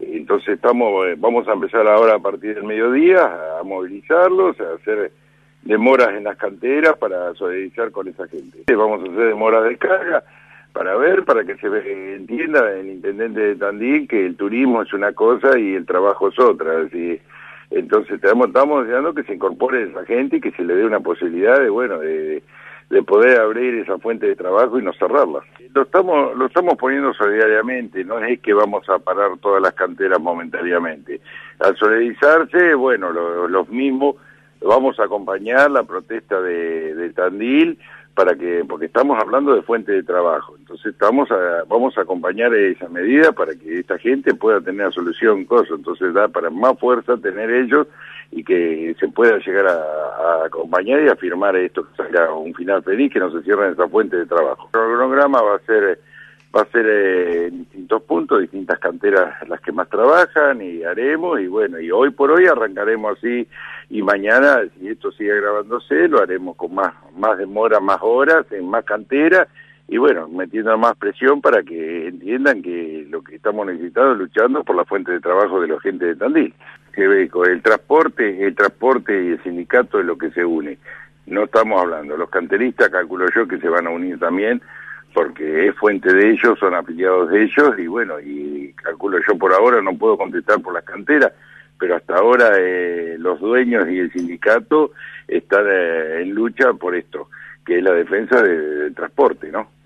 Entonces estamos, eh, vamos a empezar ahora a partir del mediodía a movilizarlos, a hacer demoras en las canteras para solidarizar con esa gente. Vamos a hacer demoras de carga para ver, para que se entienda el intendente de Tandil que el turismo es una cosa y el trabajo es otra. Así, entonces estamos, estamos deseando que se incorpore esa gente y que se le dé una posibilidad de, bueno, de, de poder abrir esa fuente de trabajo y no cerrarla. Lo estamos, lo estamos poniendo solidariamente, no es que vamos a parar todas las canteras momentáneamente. Al solidarizarse, bueno, los mismos vamos a acompañar la protesta de, de Tandil para que porque estamos hablando de fuente de trabajo. Entonces estamos a, vamos a acompañar esa medida para que esta gente pueda tener la solución cosa. Entonces da para más fuerza tener ellos y que se pueda llegar a, acompañar y a firmar esto que salga un final feliz que no se cierre esa fuente de trabajo. El cronograma va a ser va a ser eh, en distintos puntos, distintas canteras las que más trabajan y haremos y bueno, y hoy por hoy arrancaremos así y mañana, si esto sigue grabándose, lo haremos con más, más demora, más horas, en más cantera y bueno, metiendo más presión para que entiendan que lo que estamos necesitando es luchando por la fuente de trabajo de la gente de Tandil. El transporte, el transporte y el sindicato es lo que se une. No estamos hablando, los canteristas calculo yo que se van a unir también porque es fuente de ellos, son afiliados de ellos y bueno, y calculo yo por ahora no puedo contestar por las canteras, pero hasta ahora eh, los dueños y el sindicato están eh, en lucha por esto, que es la defensa del transporte, ¿no?